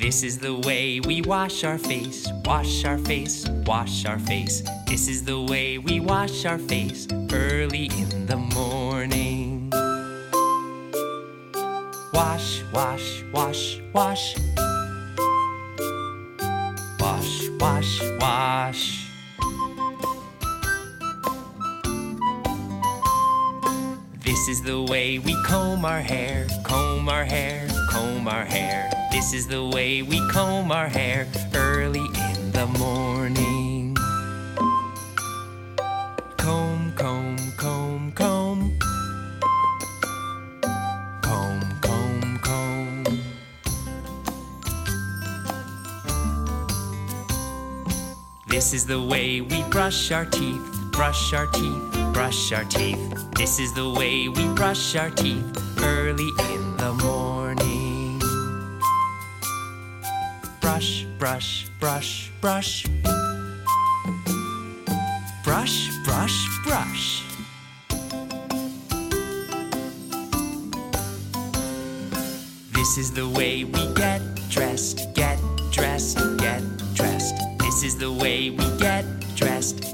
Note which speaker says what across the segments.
Speaker 1: This is the way we wash our face, wash our face, wash our face. This is the way we wash our face early in the morning. Wash, wash, wash, wash. Wash, wash, wash. This is the way we comb our hair, comb our hair, comb our hair. This is the way we comb our hair early in the morning. Comb, comb, comb, comb. Comb, comb, comb. This is the way we brush our teeth, brush our teeth, brush our teeth. This is the way we brush our teeth early in the morning. Brush, brush, brush, brush. Brush, brush, brush. This is the way we get dressed, get dressed, get dressed. This is the way we get dressed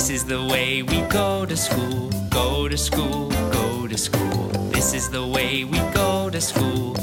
Speaker 1: This is the way we go to school, go to school, go to school. This is the way we go to school